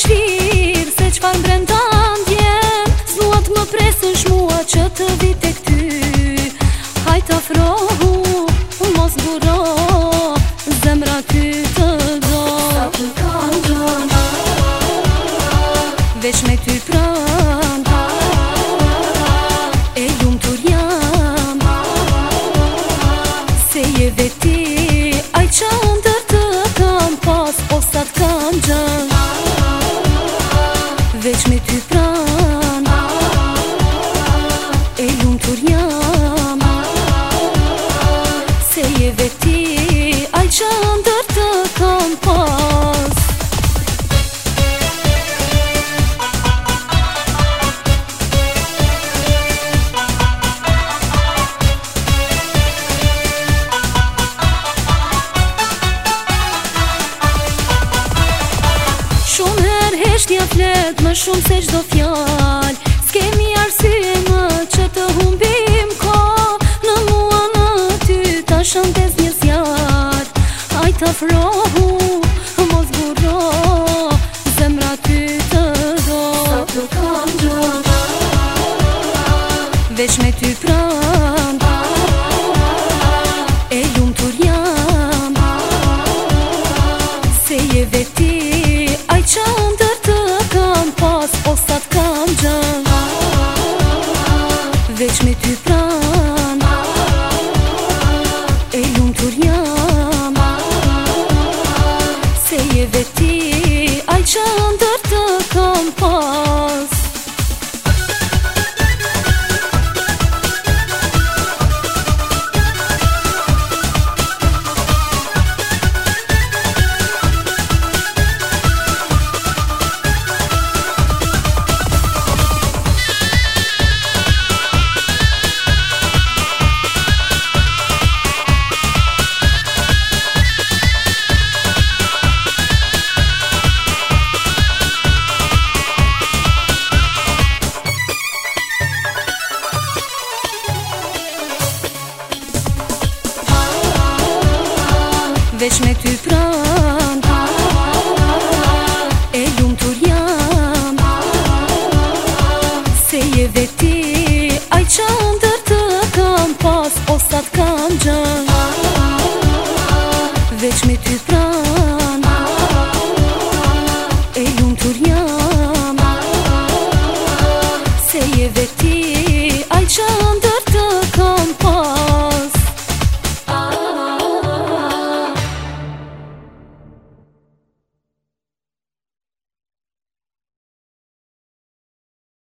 dëshirë Se që farë brenda në djemë më presë shmua që të vit e këty Hajt afrohu, mos Zemra ty të do Sa të kanë Veç me ty prënë E ljumë të rjamë Se je veti, ajt që me ty pran E lumë tur Se je veti alë më shumë se çdo fjal skemi arsye më që të humbim koh në mua në ty ta shëndez një zjar. Aj të frohu mos burro, zemra ty të do. Sa të kam me ty pranë. veç me ty pra Vesh me ty fran, e lumtur jam, se je veti, ai qanë tërë të kam pas, o satë kam gjanë. Vesh me ty fran, e lumtur jam, se je veti,